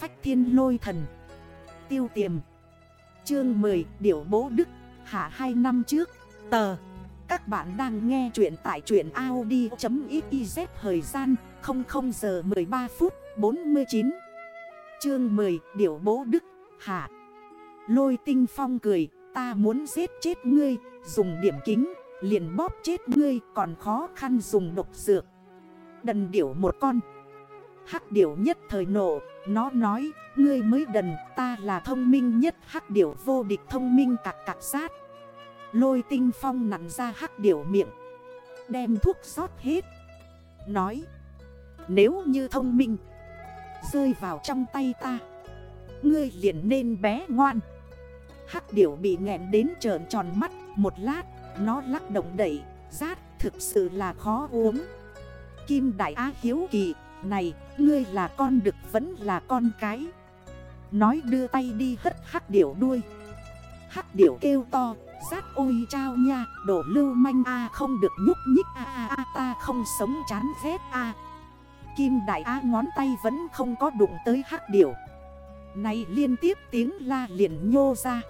phách thiên lôi thần. Tiêu tiềm. Chương 10 Điểu bố đức. Hạ 2 năm trước, Tờ. Các bạn đang nghe chuyện tại chuyện Audi.xyz Thời gian 00 giờ 13 phút 49 Chương 10 Điểu bố đức. Hạ. Lôi tinh phong cười, Ta muốn giết chết ngươi, Dùng điểm kính, Liền bóp chết ngươi, Còn khó khăn dùng độc dược. Đần điểu một con. Hắc điểu nhất thời nộ, Nó nói, Ngươi mới đần, ta là thông minh nhất. Hắc điểu vô địch thông minh cạc cạc sát. Lôi tinh phong nặn ra hắc điểu miệng, Đem thuốc xót hết, Nói, Nếu như thông minh, Rơi vào trong tay ta, Ngươi liền nên bé ngoan. Hắc điểu bị nghẹn đến trợn tròn mắt, Một lát, Nó lắc động đẩy, Rát, thực sự là khó uống. Kim Đại Á hiếu kỳ này, ngươi là con đực vẫn là con cái. Nói đưa tay đi hất hắc điểu đuôi. Hắc điểu kêu to, Rát ôi trao nha, Đổ lưu manh a, không được nhúc nhích a a ta không sống chán ghét a. Kim Đại Á ngón tay vẫn không có đụng tới hắc điểu. Này liên tiếp tiếng la liền nhô ra.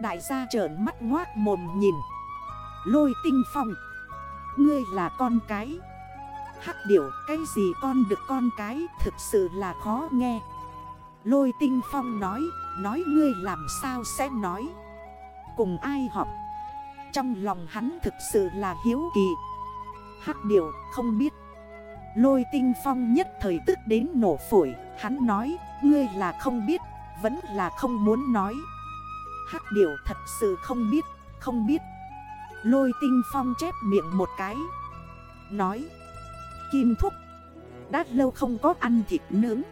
Đại gia trởn mắt ngoác mồm nhìn. Lôi tinh phong. Ngươi là con cái. Hắc điểu, cái gì con được con cái, thực sự là khó nghe. Lôi tinh phong nói Nói ngươi làm sao sẽ nói. Cùng ai học? Trong lòng hắn thực sự là hiếu kỳ. Hắc điểu, không biết. Lôi tinh phong nhất thời tức đến nổ phổi, Hắn nói, Ngươi là không biết, Vẫn là không muốn nói. Hắc điểu thật sự không biết Không biết. Lôi tinh phong chép miệng một cái. Nói Kim thúc Đã lâu không có ăn thịt nướng.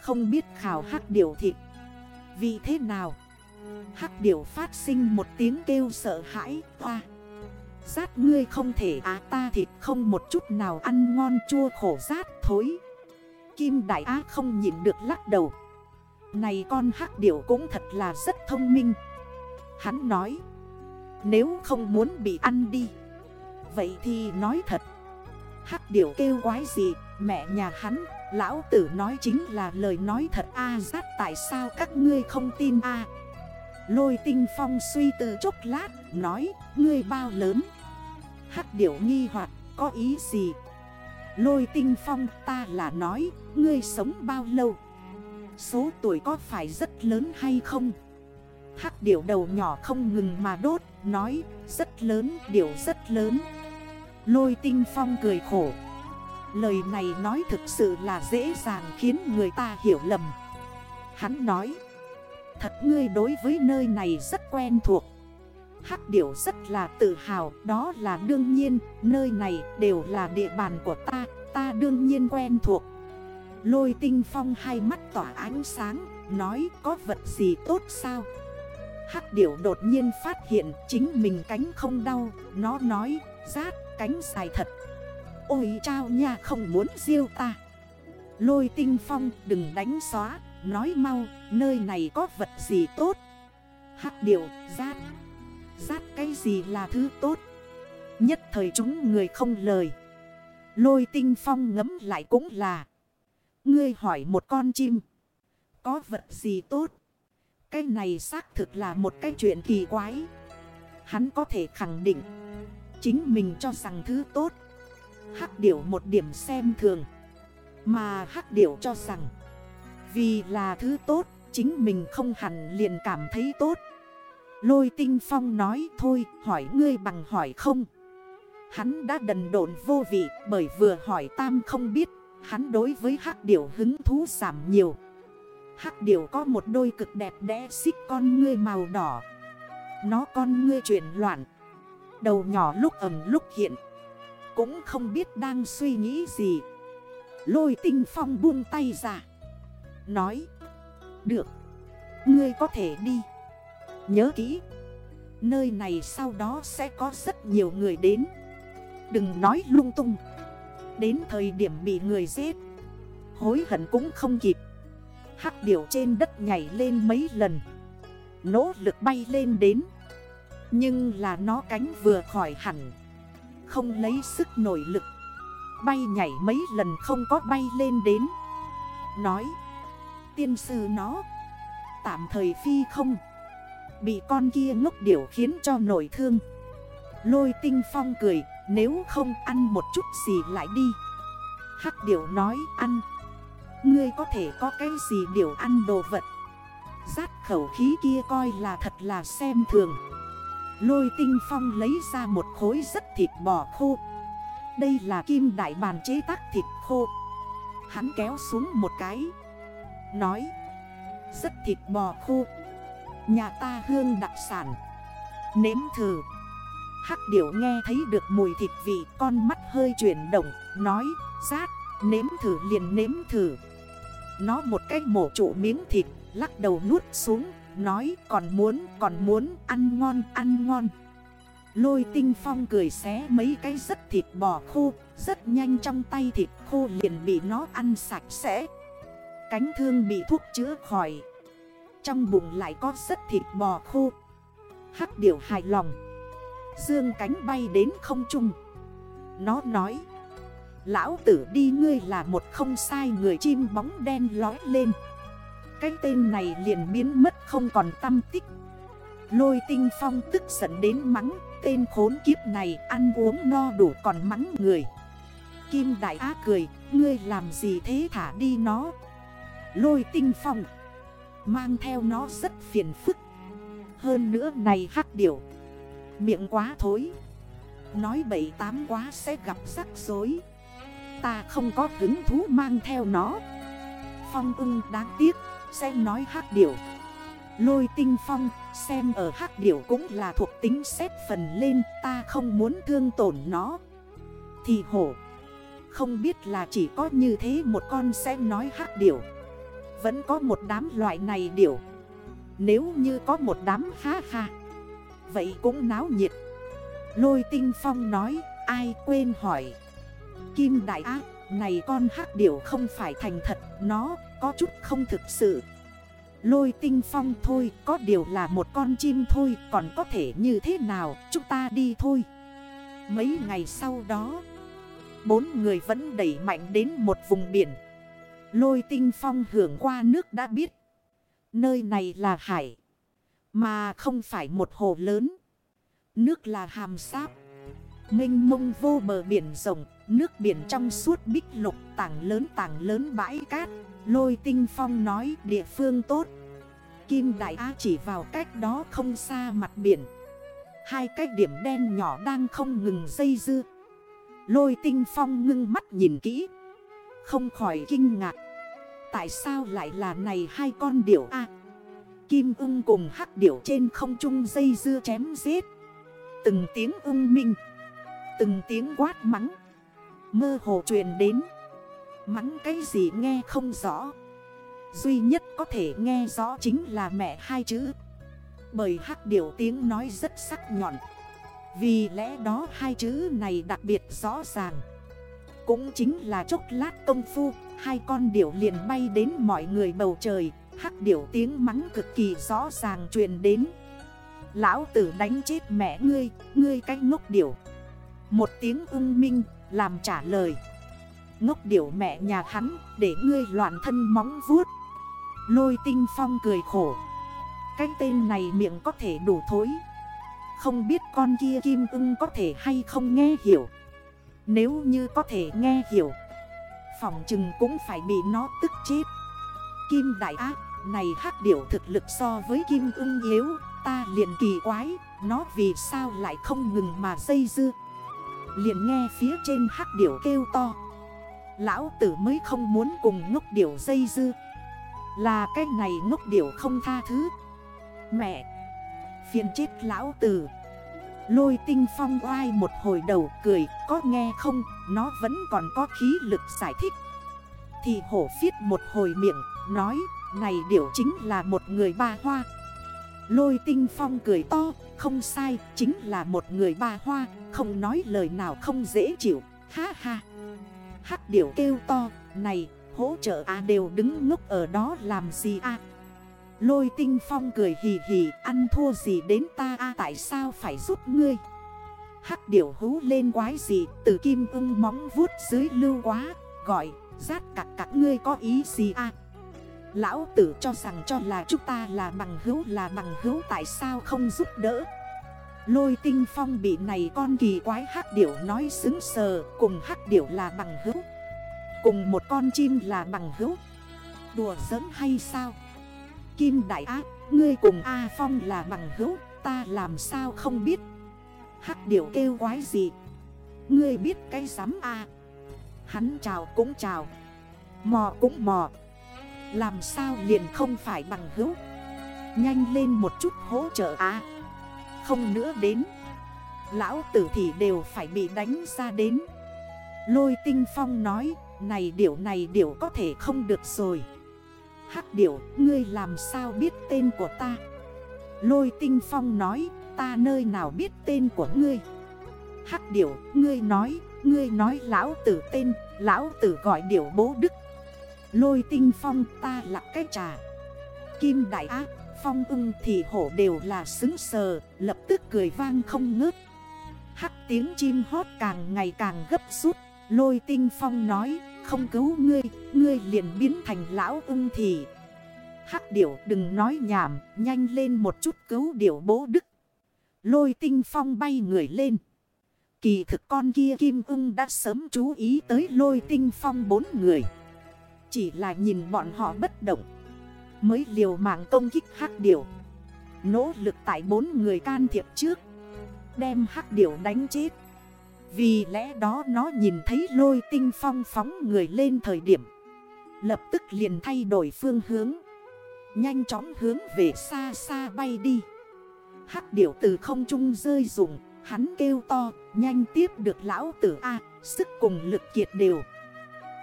Không biết khảo hắc điểu thịt. Vì thế nào? Hắc điểu phát sinh một tiếng kêu sợ hãi, Hoa. Rát ngươi không thể á ta thịt không một chút nào ăn ngon chua khổ rát thối. Kim đại á không nhìn được lắc đầu. Này con hắc điểu cũng thật là rất thông minh. Hắn nói, Nếu không muốn bị ăn đi, Vậy thì nói thật Hắc điểu kêu quái gì? Mẹ nhà hắn Lão tử nói chính là lời nói thật. A à, Giác tại sao các ngươi không tin a? Lôi tinh phong suy từ chốc lát Nói ngươi bao lớn? Hắc điểu nghi hoặc có ý gì? Lôi tinh phong ta là nói Ngươi sống bao lâu? Số tuổi có phải rất lớn hay không? Hắc điểu đầu nhỏ không ngừng mà đốt Nói rất lớn điểu rất lớn. Lôi tinh phong cười khổ. Lời này nói thực sự là dễ dàng khiến người ta hiểu lầm. Hắn nói, Thật ngươi đối với nơi này rất quen thuộc. Hắc điểu rất là tự hào, Đó là đương nhiên, Nơi này đều là địa bàn của ta Ta đương nhiên quen thuộc. Lôi tinh phong hai mắt tỏa ánh sáng, Nói, có vật gì tốt sao? Hắc điểu đột nhiên phát hiện chính mình cánh không đau, Nó nói rát cánh dài thật. Ôi chao nha, không muốn diêu ta. Lôi tinh phong, đừng đánh xóa. Nói mau, nơi này có vật gì tốt? Hắc điệu rát Rát cái gì là thứ tốt? Nhất thời chúng người không lời. Lôi tinh phong ngấm lại cũng là. Ngươi hỏi một con chim. Có vật gì tốt? Cái này xác thực là một cái chuyện kỳ quái. Hắn có thể khẳng định. Chính mình cho rằng thứ tốt. Hắc điểu một điểm xem thường. Mà hắc điểu cho rằng, Vì là thứ tốt, Chính mình không hẳn liền cảm thấy tốt. Lôi tinh phong nói, thôi, hỏi ngươi bằng hỏi không? Hắn đã đần độn vô vị, Bởi vừa hỏi tam không biết, Hắn đối với hắc điểu hứng thú giảm nhiều. Hắc điểu có một đôi cực đẹp đẽ xích con ngươi màu đỏ. Nó con ngươi chuyển loạn Đầu nhỏ lúc ẩm lúc hiện. Cũng không biết đang suy nghĩ gì. Lôi tinh phong buông tay ra. Nói. Được. Ngươi có thể đi. Nhớ kỹ. Nơi này sau đó sẽ có rất nhiều người đến. Đừng nói lung tung. Đến thời điểm bị người giết. Hối hận cũng không kịp. Hắc điểu trên đất nhảy lên mấy lần. Nỗ lực bay lên đến nhưng là nó cánh vừa khỏi hẳn. Không lấy sức nổi lực. Bay nhảy mấy lần không có bay lên đến. Nói, tiên sư nó, Tạm thời phi không. Bị con kia ngốc điểu khiến cho nổi thương. Lôi tinh phong cười, Nếu không ăn một chút gì lại đi. Hắc điểu nói, ăn. Ngươi có thể có cái gì điểu ăn đồ vật? Rát khẩu khí kia coi là thật là xem thường. Lôi tinh phong lấy ra một khối rất thịt bò khô. Đây là kim đại bàn chế tác thịt khô. Hắn kéo xuống một cái. Nói, Rất thịt bò khô. Nhà ta hương đặc sản. Nếm thử. Hắc điểu nghe thấy được mùi thịt vị, Con mắt hơi chuyển động, Nói rát nếm thử liền nếm thử. Nó một cách mổ trụ miếng thịt, Lắc đầu nuốt xuống. Nói còn muốn còn muốn ăn ngon ăn ngon. Lôi tinh phong cười xé mấy cái rất thịt bò khô, Rất nhanh trong tay thịt khô liền bị nó ăn sạch sẽ. Cánh thương bị thuốc chữa khỏi. Trong bụng lại có rất thịt bò khô. Hắc điểu hài lòng. Dương cánh bay đến không trung. Nó nói, Lão tử đi, ngươi là một không sai người, chim bóng đen lói lên. Cái tên này liền biến mất không còn tâm tích. Lôi tinh phong tức giận đến mắng, Tên khốn kiếp này ăn uống no đủ còn mắng người. Kim Đại Á cười, Ngươi làm gì thế thả đi nó? Lôi tinh phong Mang theo nó rất phiền phức. Hơn nữa này hắc điểu, Miệng quá thối. Nói bảy tám quá sẽ gặp rắc rối. Ta không có hứng thú mang theo nó. Phong ưng đáng tiếc, Sẽ nói hát điểu. Lôi tinh phong, xem ở hắc điểu cũng là thuộc tính xếp phần lên, Ta không muốn thương tổn nó. Thì hổ, Không biết là chỉ có như thế một con sẽ nói hắc điểu. Vẫn có một đám loại này điểu. Nếu như có một đám ha ha, Vậy cũng náo nhiệt. Lôi tinh phong nói, Ai quên hỏi. Kim đại ác Này con hắc điểu không phải thành thật, Nó có chút không thực sự. Lôi tinh phong thôi, Có điều là một con chim thôi, Còn có thể như thế nào, Chúng ta đi thôi. Mấy ngày sau đó, Bốn người vẫn đẩy mạnh đến một vùng biển. Lôi tinh phong hưởng qua nước đã biết, Nơi này là hải, Mà không phải một hồ lớn. Nước là hàm sáp, Mênh mông vô bờ biển rộng, Nước biển trong suốt bích lục, tảng lớn tảng lớn bãi cát. Lôi tinh phong nói, địa phương tốt. Kim Đại Á chỉ vào cách đó không xa mặt biển. Hai cái điểm đen nhỏ đang không ngừng dây dưa. Lôi tinh phong ngưng mắt nhìn kỹ. Không khỏi kinh ngạc. Tại sao lại là này hai con điểu A? Kim ưng cùng hắc điểu trên không trung dây dưa chém giết. Từng tiếng ưng minh. Từng tiếng quát mắng. Mơ hồ truyền đến. Mắng cái gì nghe không rõ. Duy nhất có thể nghe rõ chính là mẹ hai chữ. Bởi hắc điểu tiếng nói rất sắc nhọn. Vì lẽ đó hai chữ này đặc biệt rõ ràng. Cũng chính là chốc lát công phu Hai con điểu liền bay đến mọi người bầu trời. Hắc điểu tiếng mắng cực kỳ rõ ràng truyền đến. Lão tử đánh chết mẹ ngươi, ngươi cách ngốc điểu. Một tiếng ung minh làm trả lời. Ngốc điểu mẹ nhà hắn, để ngươi loạn thân móng vuốt. Lôi tinh phong cười khổ. Cái tên này miệng có thể đủ thối. Không biết con kia kim ưng có thể hay không nghe hiểu. Nếu như có thể nghe hiểu Phòng chừng cũng phải bị nó tức chết. Kim đại ác này hắc điểu thực lực so với kim ưng yếu, Ta liền kỳ quái, Nó vì sao lại không ngừng mà dây dưa. Liền nghe phía trên hắc điểu kêu to. Lão tử mới không muốn cùng ngốc điểu dây dưa Là cái này ngốc điểu không tha thứ. Mẹ, Phiền chết lão tử. Lôi tinh phong oai một hồi đầu cười, Có nghe không? Nó vẫn còn có khí lực giải thích. Thì hổ phiết một hồi miệng, Nói, này điểu chính là một người ba hoa. Lôi tinh phong cười to, Không sai, chính là một người ba hoa, Không nói lời nào không dễ chịu. Ha ha. Hắc điểu kêu to, Này, hỗ trợ à đều đứng ngốc ở đó làm gì à Lôi tinh phong cười hì hì, Ăn thua gì đến ta à tại sao phải giúp ngươi? Hắc điểu hú lên quái gì, Từ kim ưng móng vuốt dưới lưu quá, Gọi, rát cặc cặc, ngươi có ý gì à Lão tử cho rằng cho là chúng ta là bằng hữu, là bằng hữu, tại sao không giúp đỡ? Lôi tinh phong bị này con kỳ quái hắc điểu nói xứng sờ, Cùng hắc điểu là bằng hữu. Cùng một con chim là bằng hữu. Đùa giỡn hay sao? Kim đại ác Ngươi cùng A Phong là bằng hữu, Ta làm sao không biết? Hắc điểu kêu quái gì? Ngươi biết cái giám A. Hắn chào cũng chào. Mò cũng mò. Làm sao liền không phải bằng hữu? Nhanh lên một chút hỗ trợ A. Không nữa đến. Lão tử thì đều phải bị đánh ra đến. Lôi tinh phong nói, Này điểu này điểu có thể không được rồi. Hắc điểu, ngươi làm sao biết tên của ta? Lôi tinh phong nói, Ta nơi nào biết tên của ngươi? Hắc điểu, ngươi nói Ngươi nói lão tử tên, Lão tử gọi điểu bố đức. Lôi tinh phong, ta là cái trà. Kim đại ác Phong ưng thì hổ đều là xứng sờ, Lập tức cười vang không ngớt. Hắc tiếng chim hót càng ngày càng gấp rút, Lôi tinh phong nói, Không cứu ngươi Ngươi liền biến thành lão ưng thì. Hắc điểu đừng nói nhảm, Nhanh lên một chút cứu điểu bố đức. Lôi tinh phong bay người lên. Kỳ thực con kia kim ưng đã sớm chú ý tới lôi tinh phong bốn người. Chỉ là nhìn bọn họ bất động Mới liều mạng công kích hắc điểu. Nỗ lực tại bốn người can thiệp trước. Đem hắc điểu đánh chết. Vì lẽ đó nó nhìn thấy lôi tinh phong phóng người lên thời điểm. Lập tức liền thay đổi phương hướng. Nhanh chóng hướng về xa xa bay đi. Hắc điểu từ không trung rơi rụng. Hắn kêu to, Nhanh tiếp được lão tử A, Sức cùng lực kiệt đều.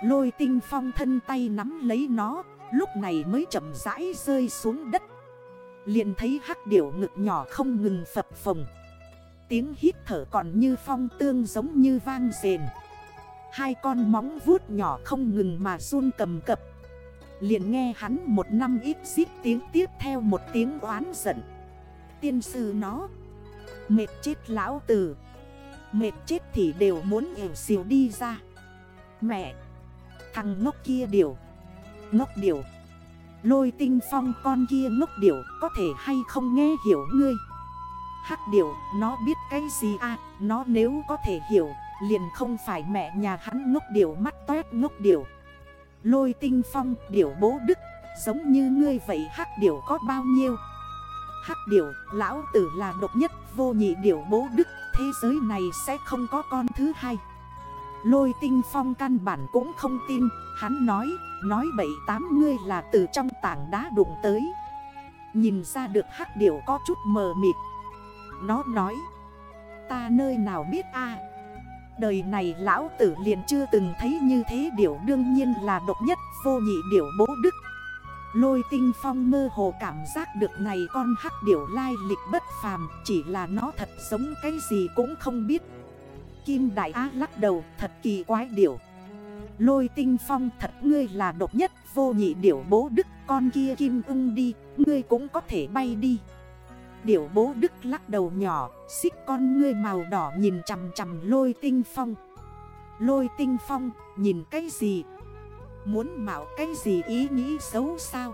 Lôi tinh phong thân tay nắm lấy nó Lúc này mới chậm rãi rơi xuống đất. Liền thấy hắc điểu ngực nhỏ không ngừng phập phồng. Tiếng hít thở còn như phong tương giống như vang rền. Hai con móng vuốt nhỏ không ngừng mà run cầm cập. Liền nghe hắn một năm ít xít tiếng tiếp theo một tiếng oán giận. Tiên sư nó, Mệt chết lão tử. Mệt chết thì đều muốn ẻo xìu đi ra. Mẹ, Thằng ngốc kia điều Ngốc điều Lôi tinh phong con kia ngốc điểu, Có thể hay không nghe hiểu ngươi? Hắc điểu, Nó biết cái gì à? Nó nếu có thể hiểu, Liền không phải mẹ nhà hắn ngốc điểu mắt toét ngốc điểu. Lôi tinh phong, điểu bố đức, Giống như ngươi vậy hắc điểu có bao nhiêu? Hắc điểu, lão tử là độc nhất, vô nhị điểu bố đức, Thế giới này sẽ không có con thứ hai. Lôi tinh phong căn bản cũng không tin. Hắn nói Nói bảy tám ngươi là từ trong tảng đá đụng tới. Nhìn ra được hắc điểu có chút mờ mịt. Nó nói, Ta nơi nào biết a? Đời này lão tử liền chưa từng thấy như thế điểu đương nhiên là độc nhất vô nhị điểu bố đức. Lôi tinh phong mơ hồ cảm giác được này con hắc điểu lai lịch bất phàm, Chỉ là nó thật giống cái gì cũng không biết. Kim Đại Á lắc đầu thật kỳ quái điểu Lôi tinh phong thật ngươi là độc nhất vô nhị điểu bố đức Con kia kim ưng đi, ngươi cũng có thể bay đi Điểu bố đức lắc đầu nhỏ, xích con ngươi màu đỏ nhìn chằm chằm lôi tinh phong Lôi tinh phong, nhìn cái gì? Muốn mạo cái gì ý nghĩ xấu sao?